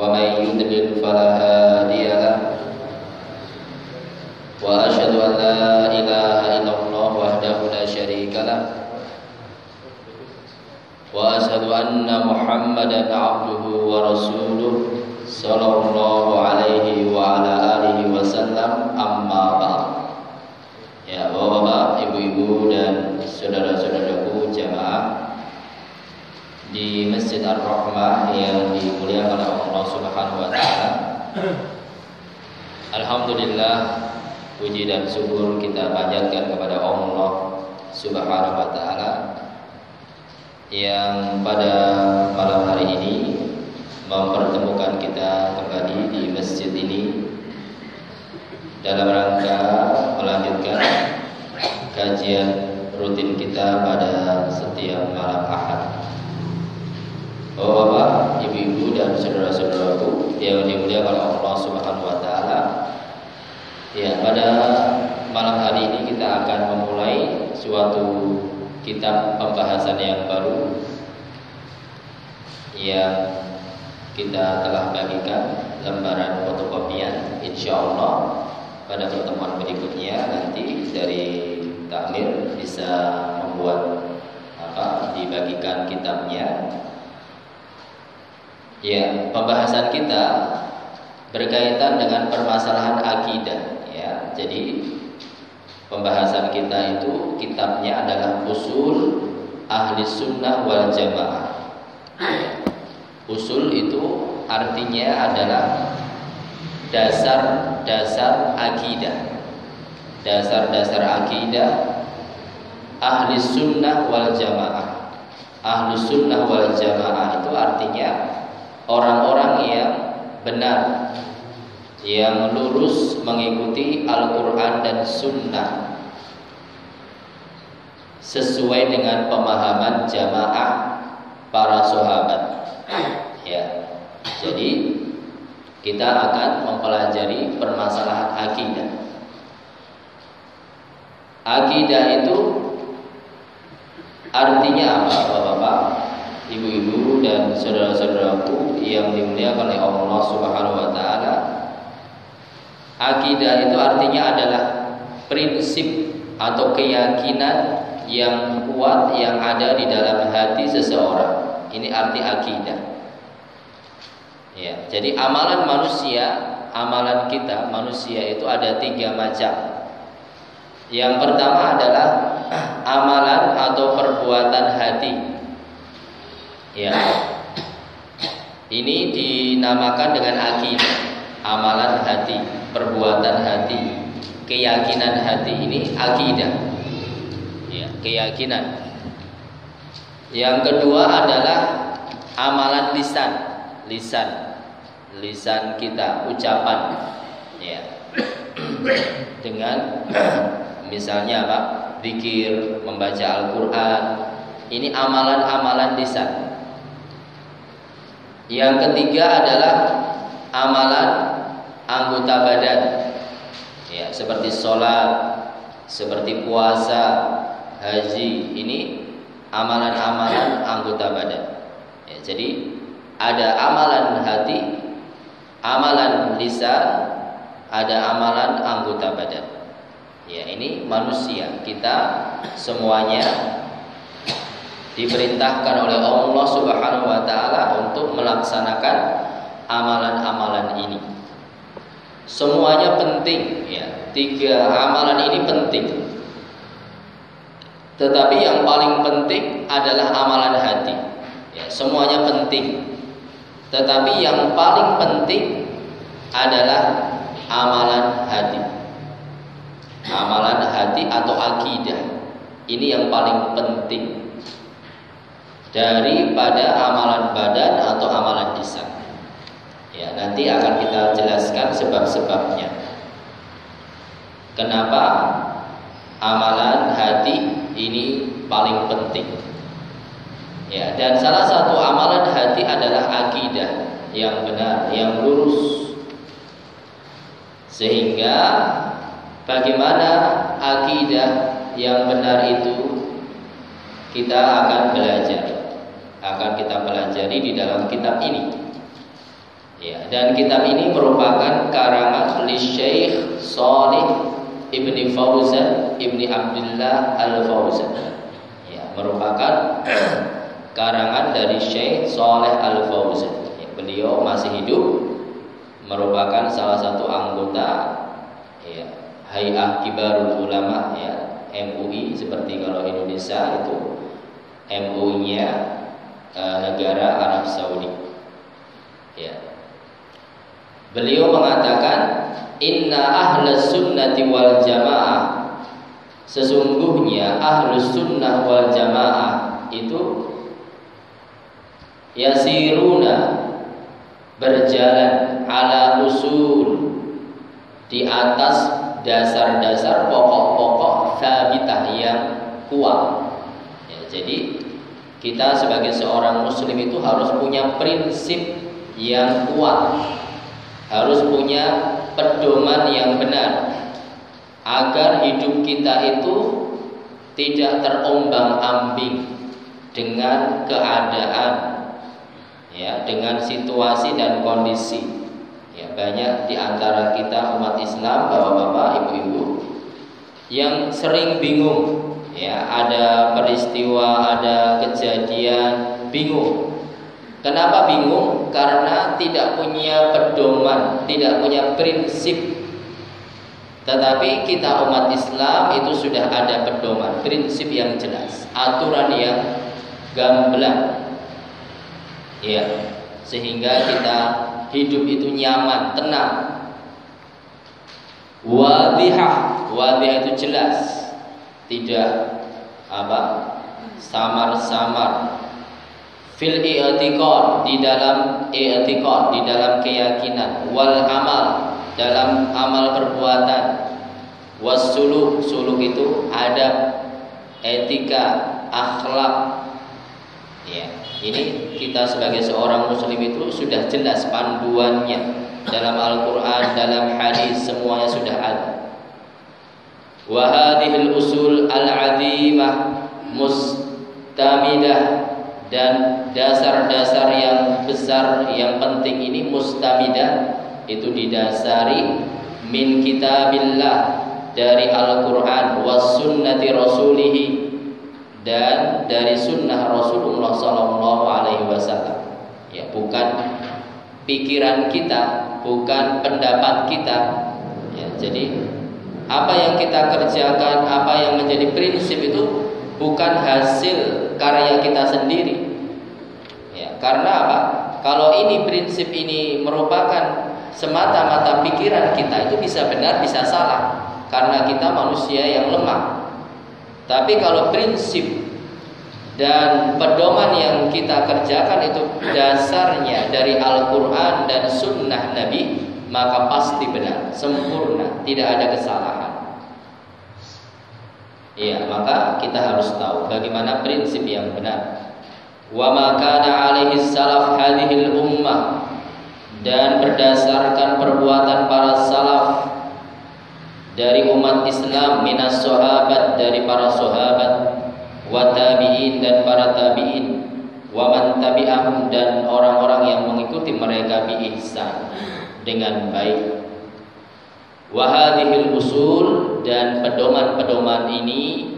wa may yudlil fala hadiya lahu wa asyhadu an la ilaha illallah wahdahu la syarika lahu وأشهد أن محمدا عبده ورسوله صلى الله عليه وعلى آله وسلم أما بعد Ya bapak-bapak, ibu-ibu dan saudara-saudaraku di Masjid Ar-Rahmah yang dimuliakan oleh Allah Subhanahu wa taala. Alhamdulillah puji dan syukur kita panjatkan kepada Allah Subhanahu wa taala yang pada malam hari ini mempertemukan kita kembali di masjid ini dalam rangka melanjutkan kajian rutin kita pada setiap malam Ahad. Bapak, ibu-ibu dan saudara-saudaraku yang dimuliakan Allah Subhanahu wa taala. Ya, pada malam hari ini kita akan memulai suatu kitab pembahasan yang baru yang kita telah bagikan lembaran fotokopian insya Allah pada pertemuan berikutnya nanti dari takmir bisa membuat apa dibagikan kitabnya ya pembahasan kita berkaitan dengan permasalahan akidah ya jadi pembahasan kita itu kitabnya adalah usul ahli sunnah wal jamaah. Usul itu artinya adalah dasar-dasar akidah. Dasar-dasar akidah ahli sunnah wal jamaah. Ahli sunnah wal jamaah itu artinya orang-orang yang benar yang lurus mengikuti Al-Quran dan Sunnah sesuai dengan pemahaman jamaah para sahabat. Ya, jadi kita akan mempelajari permasalahan akidah. Akidah itu artinya apa, bapak-bapak, ibu-ibu dan saudara-saudaraku yang dimuliakan oleh Allah Subhanahu Wa Taala? Akidah itu artinya adalah prinsip atau keyakinan yang kuat yang ada di dalam hati seseorang. Ini arti akidah. Ya, jadi amalan manusia, amalan kita manusia itu ada tiga macam. Yang pertama adalah amalan atau perbuatan hati. Ya. Ini dinamakan dengan akidah, amalan hati perbuatan hati, keyakinan hati ini akidah. Ya, keyakinan. Yang kedua adalah amalan lisan, lisan, lisan kita, ucapan. Ya. Dengan misalnya apa? Zikir, membaca Al-Qur'an. Ini amalan-amalan lisan. Yang ketiga adalah amalan anggota badan. Ya seperti sholat seperti puasa haji ini amalan-amalan anggota badan. Ya, jadi ada amalan hati amalan lisan ada amalan anggota badan. Ya ini manusia. Kita semuanya diperintahkan oleh Allah Subhanahu wa taala untuk melaksanakan amalan-amalan ini Semuanya penting ya. Tiga amalan ini penting. Tetapi yang paling penting adalah amalan hati. Ya, semuanya penting. Tetapi yang paling penting adalah amalan hati. Amalan hati atau akidah. Ini yang paling penting daripada amalan badan atau amalan lisan. Ya, nanti akan kita jelaskan sebab-sebabnya. Kenapa amalan hati ini paling penting? Ya, dan salah satu amalan hati adalah akidah yang benar, yang lurus. Sehingga bagaimana akidah yang benar itu kita akan belajar, akan kita pelajari di dalam kitab ini. Ya, dan kitab ini merupakan karangan oleh Syekh Salih Ibni Fauzan Ibni Abdullah Al Fauzan. Ya, merupakan karangan dari Syekh Saleh Al Fauzan. Ya, beliau masih hidup, merupakan salah satu anggota ya, Hay'ah Kibarul Ulama ya, MUI seperti kalau Indonesia itu MUI-nya eh, negara Arab Saudi. Ya. Beliau mengatakan Inna ahlus sunnati wal jamaah Sesungguhnya ahlus sunnah wal jamaah itu Yasiruna Berjalan ala usul Di atas dasar-dasar pokok-pokok Sabitah yang kuat ya, Jadi kita sebagai seorang muslim itu harus punya prinsip yang kuat. Harus punya pedoman yang benar. Agar hidup kita itu tidak terombang-ambing dengan keadaan ya dengan situasi dan kondisi. Ya banyak di antara kita umat Islam bapak-bapak ibu-ibu yang sering bingung ya ada peristiwa ada kejadian bingung Kenapa bingung? Karena tidak punya pedoman, tidak punya prinsip. Tetapi kita umat Islam itu sudah ada pedoman, prinsip yang jelas, aturan yang gamblang. Ya, sehingga kita hidup itu nyaman, tenang. Wadihah, wadihah itu jelas, tidak. Apa? Samar-samar. Fil i'tiqad di dalam i'tiqad di dalam keyakinan. Wal amal dalam amal perbuatan. Was suluk suluk itu adab etika akhlak. Ya ini kita sebagai seorang muslim itu sudah jelas panduannya. Dalam Al-Qur'an dalam hadis semuanya sudah ada wa hadhil usul al-azimah mustamidah dan dasar-dasar yang besar yang penting ini mustamidah itu didasari min kitabillah dari Al-Qur'an was sunnati rasulih dan dari sunnah Rasulullah sallallahu alaihi wasallam. Ya bukan pikiran kita bukan pendapat kita. Ya jadi apa yang kita kerjakan apa yang menjadi prinsip itu bukan hasil karya kita sendiri. Ya, karena apa? Kalau ini prinsip ini merupakan semata-mata pikiran kita itu bisa benar bisa salah karena kita manusia yang lemah. Tapi kalau prinsip dan pedoman yang kita kerjakan itu dasarnya dari Al-Quran dan Sunnah Nabi maka pasti benar, sempurna, tidak ada kesalahan. Iya, maka kita harus tahu bagaimana prinsip yang benar. Wa ma alaihi salaf hadhil ummah dan berdasarkan perbuatan para salaf dari umat Islam minas sahabat dari para sahabat wa tabi'in dan para tabi'in wa man tabi'ahum dan orang-orang yang mengikuti mereka bi ihsan dengan baik Wahadihil usul dan pedoman-pedoman ini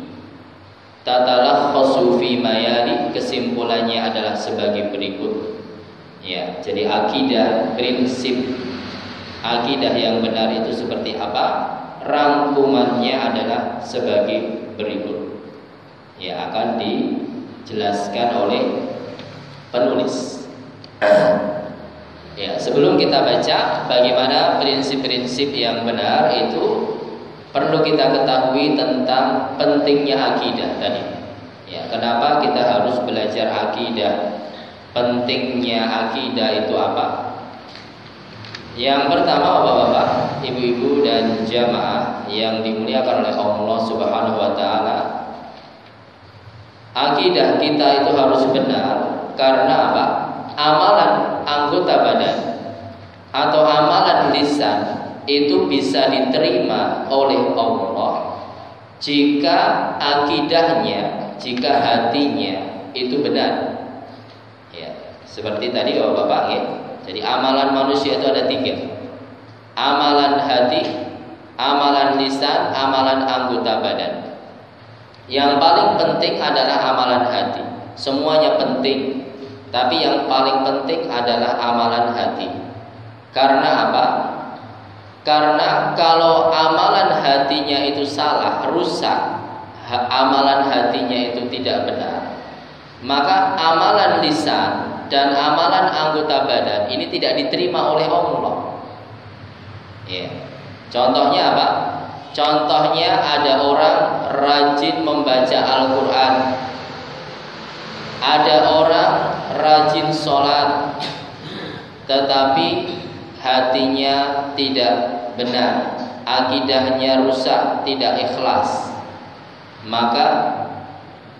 tatalah khosufi mayali kesimpulannya adalah sebagai berikut. Ya, jadi akidah prinsip akidah yang benar itu seperti apa? Rangkumannya adalah sebagai berikut. Ya, akan dijelaskan oleh penulis. Ya, sebelum kita baca bagaimana prinsip-prinsip yang benar itu perlu kita ketahui tentang pentingnya akidah tadi. Ya, kenapa kita harus belajar akidah? Pentingnya akidah itu apa? Yang pertama Bapak-bapak, ibu-ibu dan jamaah yang dimuliakan oleh Allah Subhanahu wa taala. Akidah kita itu harus benar karena apa? Amalan anggota badan atau amalan lisan itu bisa diterima oleh Allah jika akidahnya, jika hatinya itu benar. Ya, seperti tadi Bapak-bapak ya jadi amalan manusia itu ada tiga. Amalan hati, amalan lisan, amalan anggota badan. Yang paling penting adalah amalan hati. Semuanya penting, tapi yang paling penting adalah amalan hati. Karena apa? Karena kalau amalan hatinya itu salah, rusak, amalan hatinya itu tidak benar, maka amalan lisan dan amalan anggota badan ini tidak diterima oleh Allah. Ya. Contohnya apa? Contohnya ada orang rajin membaca Al-Quran Ada orang rajin sholat. Tetapi hatinya tidak benar. Akidahnya rusak, tidak ikhlas. Maka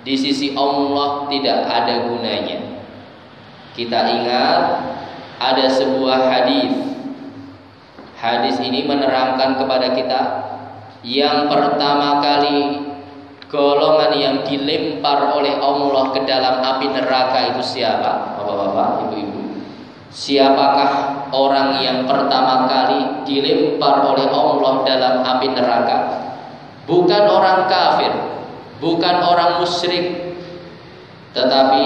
di sisi Allah tidak ada gunanya. Kita ingat ada sebuah hadis. Hadis ini menerangkan kepada kita yang pertama kali golongan yang dilempar oleh Allah ke dalam api neraka itu siapa? Bapak-bapak, ibu-ibu. Siapakah orang yang pertama kali dilempar oleh Allah dalam api neraka? Bukan orang kafir, bukan orang musyrik, tetapi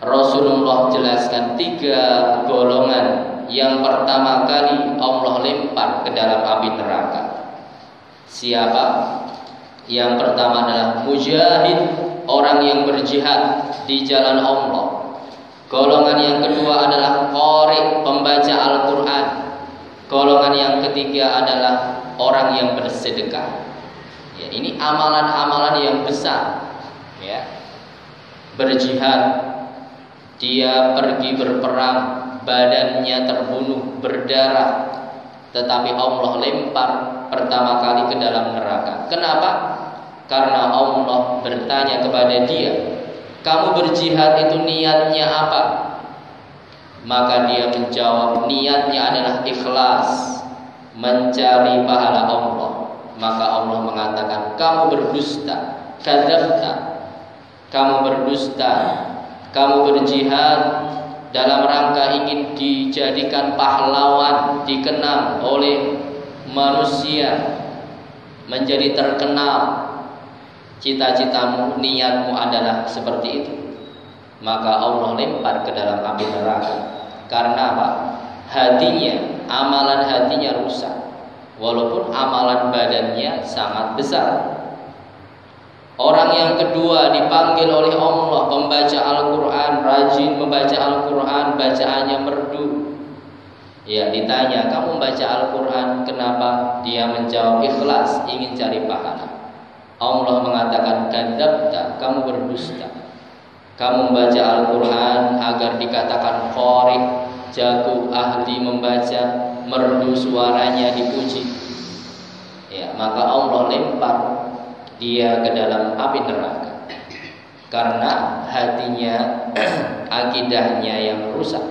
Rasulullah jelaskan tiga golongan yang pertama kali Allah lempar ke dalam api neraka. Siapa? Yang pertama adalah mujahid, orang yang berjihad di jalan Allah. Golongan yang kedua adalah qari, pembaca Al-Qur'an. Golongan yang ketiga adalah orang yang bersedekah. Ya, ini amalan-amalan yang besar. Ya. Berjihad dia pergi berperang, badannya terbunuh, berdarah, tetapi Allah lempar pertama kali ke dalam neraka. Kenapa? Karena Allah bertanya kepada dia, "Kamu berjihad itu niatnya apa?" Maka dia menjawab, "Niatnya adalah ikhlas, mencari pahala Allah." Maka Allah mengatakan, "Kamu berdusta, kadzabta." Kamu berdusta, kamu berjihad dalam rangka ingin dijadikan pahlawan, dikenal oleh manusia, menjadi terkenal. Cita-citamu, niatmu adalah seperti itu. Maka Allah lempar ke dalam api neraka. Karena apa? Hatinya, amalan hatinya rusak. Walaupun amalan badannya sangat besar. Orang yang kedua dipanggil oleh Allah membaca Al-Quran, rajin membaca Al-Quran, bacaannya merdu. Ya ditanya, kamu membaca Al-Quran, kenapa? Dia menjawab ikhlas, ingin cari pahala. Allah mengatakan, kadabta, kamu berdusta. Kamu membaca Al-Quran agar dikatakan khori, jago, ahli membaca, merdu suaranya dipuji. Ya, maka Allah lempar dia ke dalam api neraka karena hatinya akidahnya yang rusak.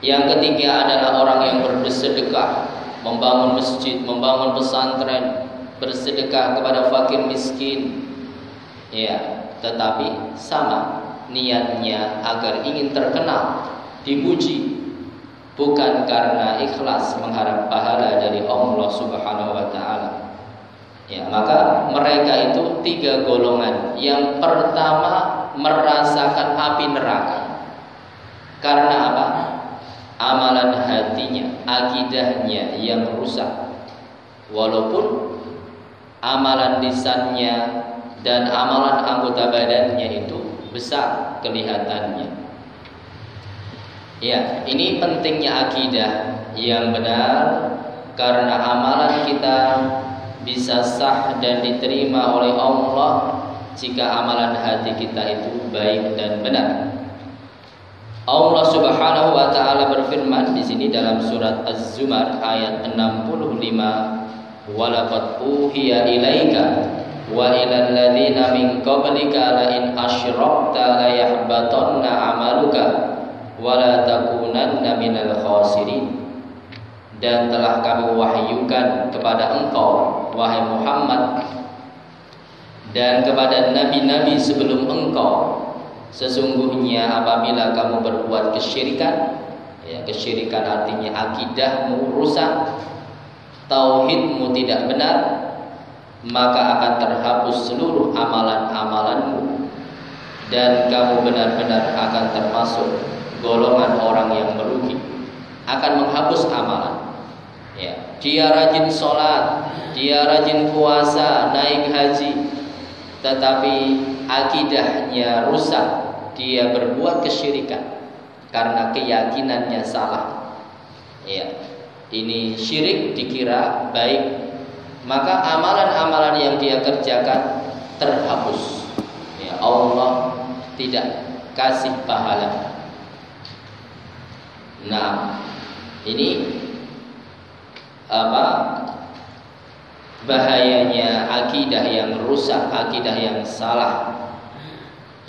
Yang ketiga adalah orang yang bersedekah, membangun masjid, membangun pesantren, bersedekah kepada fakir miskin. Ya, tetapi sama niatnya agar ingin terkenal, dipuji, bukan karena ikhlas mengharap pahala dari Allah Subhanahu wa taala. Ya, maka mereka itu tiga golongan. Yang pertama merasakan api neraka. Karena apa? Amalan hatinya, akidahnya yang rusak. Walaupun amalan lisannya dan amalan anggota badannya itu besar kelihatannya. Ya, ini pentingnya akidah yang benar karena amalan kita bisa sah dan diterima oleh Allah jika amalan hati kita itu baik dan benar. Allah Subhanahu wa taala berfirman di sini dalam surat Az-Zumar ayat 65 walaqad uhiya ilaika wa ilal ladzina min qablika la in asyrakta la yahbatanna 'amaluka wa la takunanna minal khasirin dan telah kami wahyukan kepada engkau wahai Muhammad dan kepada nabi-nabi sebelum engkau. Sesungguhnya apabila kamu berbuat kesyirikan ya, Kesyirikan artinya akidahmu rusak Tauhidmu tidak benar Maka akan terhapus seluruh amalan-amalanmu Dan kamu benar-benar akan termasuk golongan orang yang merugi Akan menghapus amalan ya, Dia rajin sholat Dia rajin puasa, naik haji Tetapi akidahnya rusak, dia berbuat kesyirikan karena keyakinannya salah. Ya. Ini syirik dikira baik, maka amalan-amalan yang dia kerjakan terhapus. Ya, Allah tidak kasih pahala. Nah, ini apa bahayanya akidah yang rusak, akidah yang salah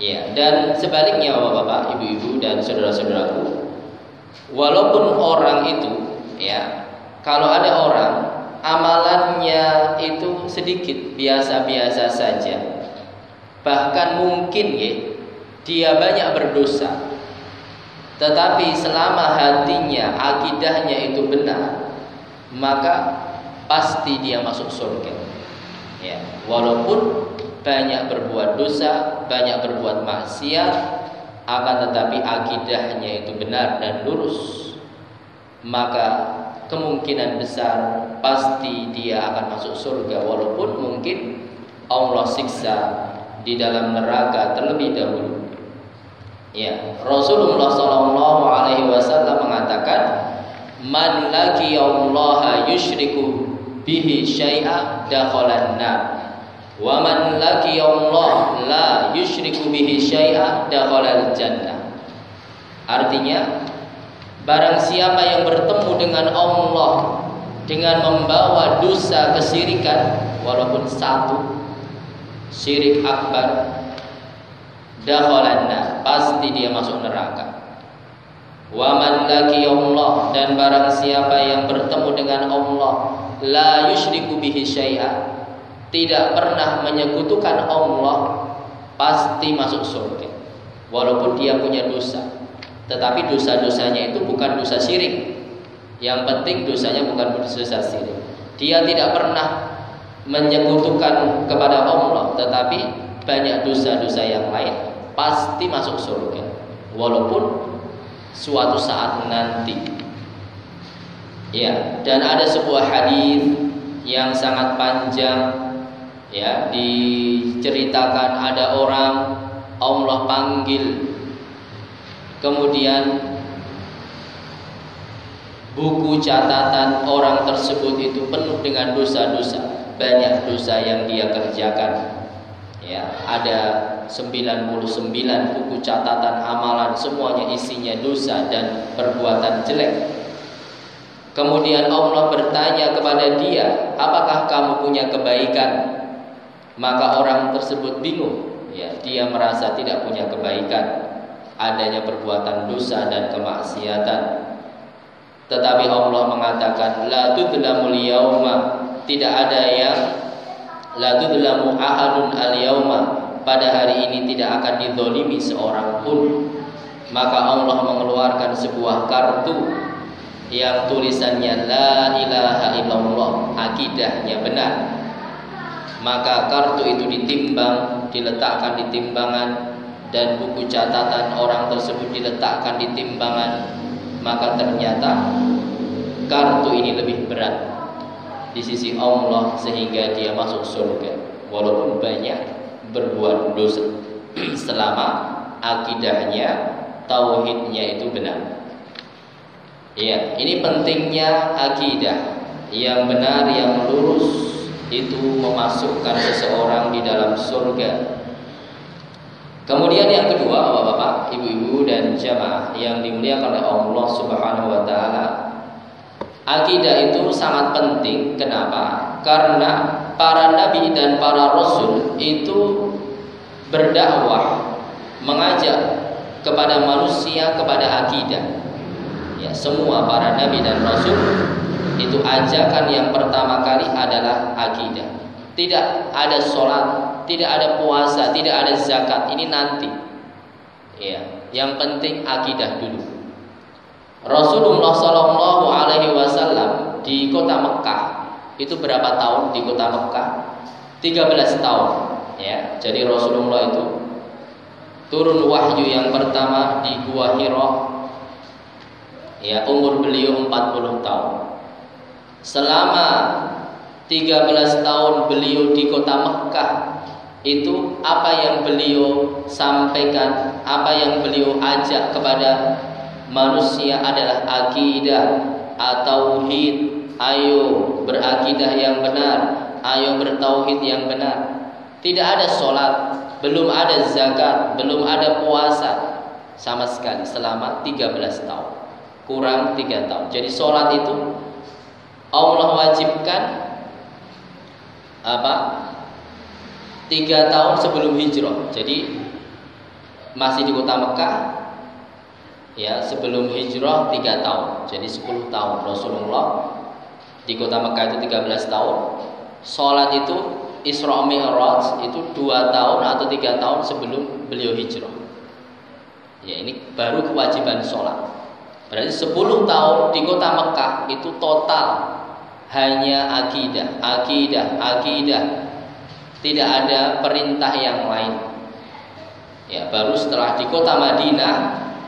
Ya, dan sebaliknya Bapak-bapak, Ibu-ibu dan saudara-saudaraku, walaupun orang itu ya, kalau ada orang amalannya itu sedikit, biasa-biasa saja. Bahkan mungkin ya, dia banyak berdosa. Tetapi selama hatinya, akidahnya itu benar, maka pasti dia masuk surga. Ya, walaupun banyak berbuat dosa, banyak berbuat maksiat, akan tetapi akidahnya itu benar dan lurus, maka kemungkinan besar pasti dia akan masuk surga walaupun mungkin Allah siksa di dalam neraka terlebih dahulu. Ya, Rasulullah Shallallahu Alaihi Wasallam mengatakan, "Man lagi Allah yushriku bihi syai'a dakhalan nar." Wa man Allah la yusyriku bihi syai'a dakhalal jannah. Artinya barang siapa yang bertemu dengan Allah dengan membawa dosa kesyirikan walaupun satu syirik akbar dakhalanna pasti dia masuk neraka. Wa man Allah dan barang siapa yang bertemu dengan Allah la yusyriku bihi syai'a. Tidak pernah menyekutukan Allah pasti masuk surga. Walaupun dia punya dosa. Tetapi dosa-dosanya itu bukan dosa syirik. Yang penting dosanya bukan dosa syirik. Dia tidak pernah menyekutukan kepada Allah tetapi banyak dosa-dosa yang lain pasti masuk surga. Walaupun suatu saat nanti. Ya dan ada sebuah hadis yang sangat panjang ya diceritakan ada orang Allah panggil. Kemudian buku catatan orang tersebut itu penuh dengan dosa-dosa banyak dosa yang dia kerjakan ya ada 99 buku catatan amalan semuanya isinya dosa dan perbuatan jelek. Kemudian Allah bertanya kepada dia apakah kamu punya kebaikan? Maka orang tersebut bingung. Ya dia merasa tidak punya kebaikan. Adanya perbuatan dosa dan kemaksiatan. Tetapi Allah mengatakan la tudlamul yauma tidak ada yang la tudlamu ahadun al yauma pada hari ini tidak akan didolimi seorang pun. Maka Allah mengeluarkan sebuah kartu yang tulisannya la ilaha illallah. Akidahnya benar. Maka kartu itu ditimbang, diletakkan di timbangan dan buku catatan orang tersebut diletakkan di timbangan, maka ternyata kartu ini lebih berat di sisi Allah sehingga dia masuk surga walaupun banyak berbuat dosa selama akidahnya tauhidnya itu benar. Ya, ini pentingnya akidah yang benar yang lurus itu memasukkan seseorang di dalam surga. Kemudian yang kedua, Bapak-bapak, Ibu-ibu dan jamaah yang dimuliakan oleh Allah Subhanahu wa taala. Akidah itu sangat penting. Kenapa? Karena para nabi dan para rasul itu berdakwah, mengajak kepada manusia kepada akidah. Ya, semua para nabi dan rasul itu ajakan yang pertama kali adalah akidah. Tidak ada sholat, tidak ada puasa, tidak ada zakat. Ini nanti. Ya, yang penting akidah dulu. Rasulullah Shallallahu Alaihi Wasallam di kota Mekah itu berapa tahun di kota Mekah? 13 tahun. Ya, jadi Rasulullah itu turun wahyu yang pertama di Gua Hira. Ya, umur beliau 40 tahun. Selama 13 tahun beliau di kota Mekah itu apa yang beliau sampaikan, apa yang beliau ajak kepada manusia adalah akidah atau tauhid. Ayo berakidah yang benar, ayo bertauhid yang benar. Tidak ada sholat, belum ada zakat, belum ada puasa sama sekali selama 13 tahun. Kurang 3 tahun. Jadi sholat itu Allah wajibkan apa? Tiga tahun sebelum hijrah. Jadi masih di kota Mekah, ya sebelum hijrah tiga tahun. Jadi 10 tahun Rasulullah di kota Mekah itu 13 tahun. Sholat itu Isra Mi'raj itu dua tahun atau tiga tahun sebelum beliau hijrah. Ya ini baru kewajiban sholat. Berarti 10 tahun di kota Mekah itu total hanya akidah, akidah, akidah. Tidak ada perintah yang lain. Ya, baru setelah di kota Madinah,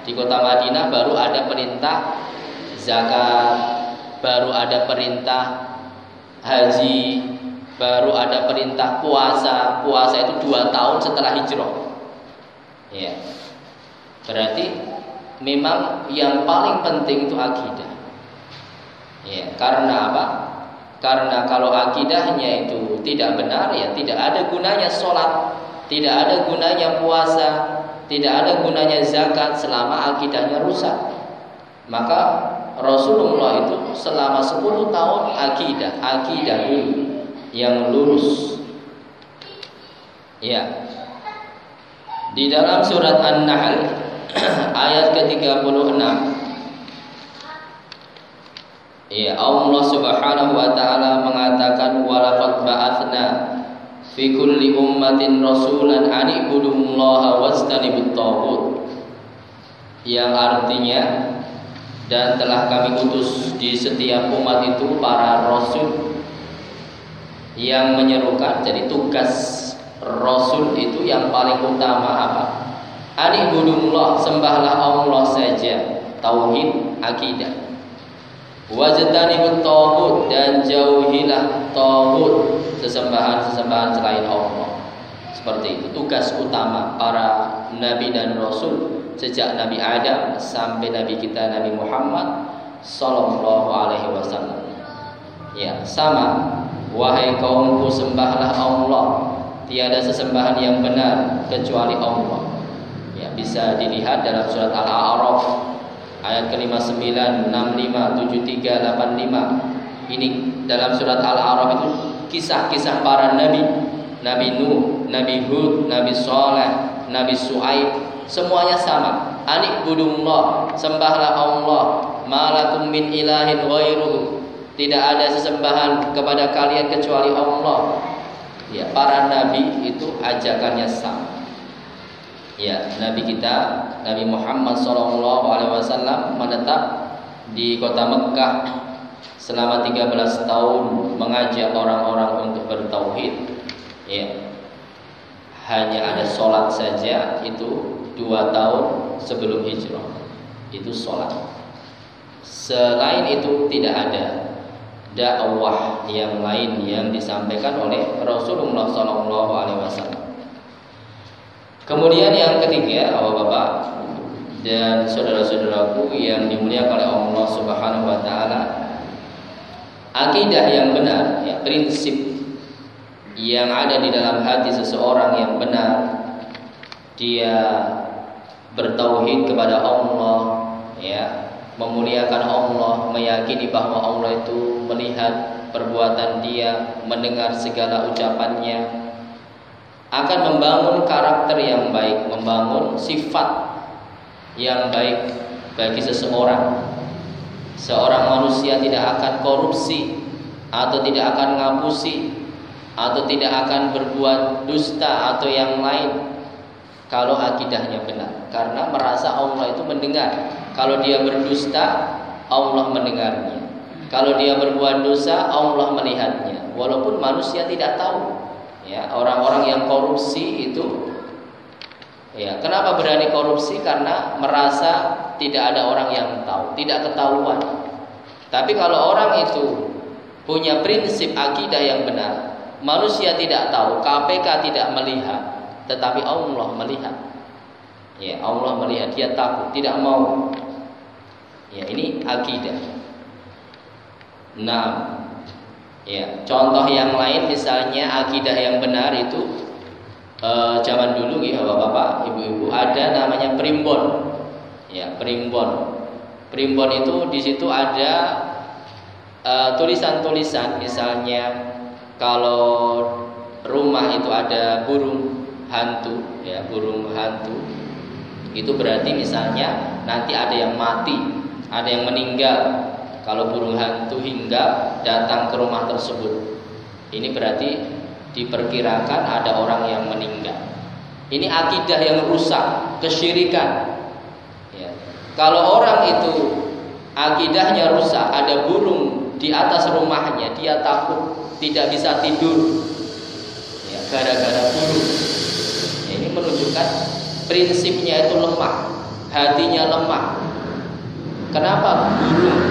di kota Madinah baru ada perintah zakat, baru ada perintah haji, baru ada perintah puasa. Puasa itu dua tahun setelah hijrah. Ya. Berarti memang yang paling penting itu akidah. Ya, karena apa? Karena kalau akidahnya itu tidak benar ya tidak ada gunanya sholat, tidak ada gunanya puasa, tidak ada gunanya zakat selama akidahnya rusak. Maka Rasulullah itu selama 10 tahun akidah, akidah dulu yang lurus. Ya. Di dalam surat An-Nahl ayat ke-36 Ya Allah Subhanahu wa taala mengatakan walaqad ba'atsna fi kulli ummatin rasulan an ibudullaha wastanibut taghut. Yang artinya dan telah kami utus di setiap umat itu para rasul yang menyerukan jadi tugas rasul itu yang paling utama apa? Ani budullah sembahlah Allah saja tauhid akidah Wajtani tauhid dan jauhilah tauhid sesembahan-sesembahan selain Allah. Seperti itu tugas utama para nabi dan rasul sejak Nabi Adam sampai Nabi kita Nabi Muhammad sallallahu alaihi wasallam. Ya, sama. Wahai kaumku sembahlah Allah. Tiada sesembahan yang benar kecuali Allah. Ya, bisa dilihat dalam surat Al-A'raf ayat ke-59, 65, 73, 85. Ini dalam surat Al-A'raf itu kisah-kisah para nabi, Nabi Nuh, Nabi Hud, Nabi Saleh, Nabi Suaib, semuanya sama. Anik budullah, sembahlah Allah, malakum min ilahin ghairuhu. Tidak ada sesembahan kepada kalian kecuali Allah. Ya, para nabi itu ajakannya sama. Ya, Nabi kita Nabi Muhammad SAW menetap di kota Mekah selama 13 tahun mengajak orang-orang untuk bertauhid. Ya. Hanya ada sholat saja itu dua tahun sebelum hijrah. Itu sholat. Selain itu tidak ada dakwah yang lain yang disampaikan oleh Rasulullah SAW. Kemudian yang ketiga, Bapak-bapak dan saudara-saudaraku yang dimuliakan oleh Allah Subhanahu wa taala, akidah yang benar, ya, prinsip yang ada di dalam hati seseorang yang benar dia bertauhid kepada Allah, ya, memuliakan Allah, meyakini bahwa Allah itu melihat perbuatan dia, mendengar segala ucapannya, akan membangun karakter yang baik, membangun sifat yang baik bagi seseorang. Seorang manusia tidak akan korupsi atau tidak akan ngapusi atau tidak akan berbuat dusta atau yang lain kalau akidahnya benar. Karena merasa Allah itu mendengar. Kalau dia berdusta Allah mendengarnya. Kalau dia berbuat dosa Allah melihatnya. Walaupun manusia tidak tahu ya orang-orang yang korupsi itu ya kenapa berani korupsi? Karena merasa tidak ada orang yang tahu tidak ketahuan. Tapi kalau orang itu punya prinsip akidah yang benar manusia tidak tahu KPK tidak melihat tetapi Allah melihat. Ya Allah melihat dia takut tidak mau. Ya ini akidah. Nah Ya, contoh yang lain misalnya akidah yang benar itu e, zaman dulu ya Bapak-bapak, Ibu-ibu ada namanya primbon. Ya, primbon. Primbon itu di situ ada eh, tulisan-tulisan misalnya kalau rumah itu ada burung hantu ya, burung hantu. Itu berarti misalnya nanti ada yang mati, ada yang meninggal kalau burung hantu hingga datang ke rumah tersebut. Ini berarti diperkirakan ada orang yang meninggal. Ini akidah yang rusak, kesyirikan. Ya. Kalau orang itu akidahnya rusak, ada burung di atas rumahnya, dia takut tidak bisa tidur. Ya, gara-gara burung. Ya, ini menunjukkan prinsipnya itu lemah, hatinya lemah. Kenapa burung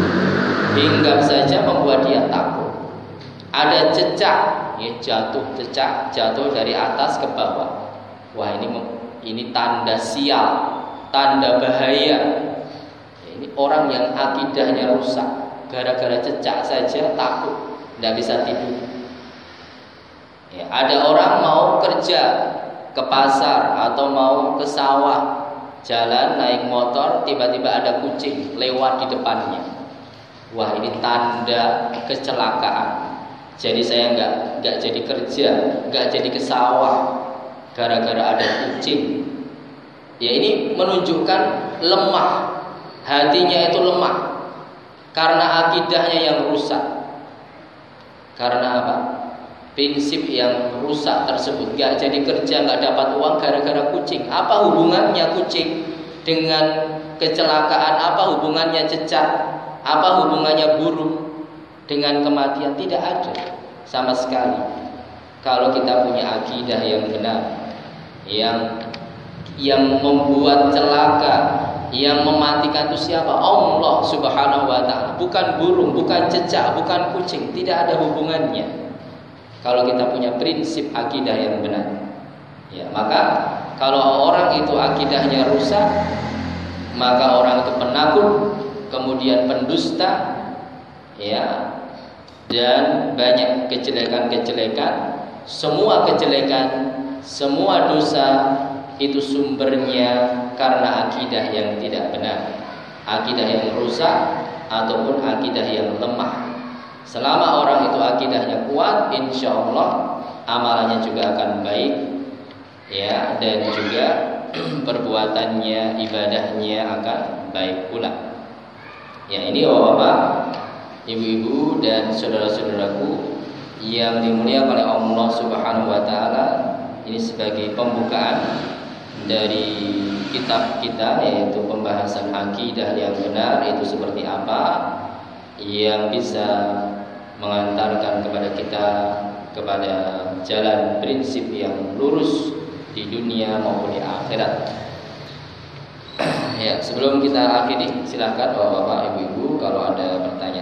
hingga saja membuat dia takut. Ada cecak, ya, jatuh cecak, jatuh dari atas ke bawah. Wah ini ini tanda sial, tanda bahaya. Ya, ini orang yang akidahnya rusak, gara-gara cecak saja takut, tidak bisa tidur. Ya, ada orang mau kerja ke pasar atau mau ke sawah, jalan naik motor, tiba-tiba ada kucing lewat di depannya Wah ini tanda kecelakaan. Jadi saya nggak nggak jadi kerja, nggak jadi ke sawah gara-gara ada kucing. Ya ini menunjukkan lemah, hatinya itu lemah karena akidahnya yang rusak. Karena apa? Prinsip yang rusak tersebut Gak jadi kerja, gak dapat uang gara-gara kucing Apa hubungannya kucing dengan kecelakaan? Apa hubungannya cecak apa hubungannya burung dengan kematian? Tidak ada sama sekali. Kalau kita punya akidah yang benar, yang yang membuat celaka, yang mematikan itu siapa? Allah Subhanahu wa taala. Bukan burung, bukan cecak, bukan kucing, tidak ada hubungannya. Kalau kita punya prinsip akidah yang benar. Ya, maka kalau orang itu akidahnya rusak, maka orang itu penakut, kemudian pendusta ya dan banyak kejelekan-kejelekan. Semua kejelekan semua dosa itu sumbernya karena akidah yang tidak benar. Akidah yang rusak ataupun akidah yang lemah. Selama orang itu akidahnya kuat insya Allah amalannya juga akan baik. Ya dan juga perbuatannya ibadahnya akan baik pula. Ya ini bapak-bapak, ibu-ibu dan saudara-saudaraku yang dimuliakan oleh Allah Subhanahu wa taala. Ini sebagai pembukaan dari kitab kita yaitu pembahasan akidah yang benar itu seperti apa yang bisa mengantarkan kepada kita kepada jalan prinsip yang lurus di dunia maupun di akhirat. Ya, sebelum kita akhiri, silakan Bapak-bapak, Ibu-ibu kalau ada pertanyaan